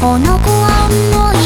この子はもう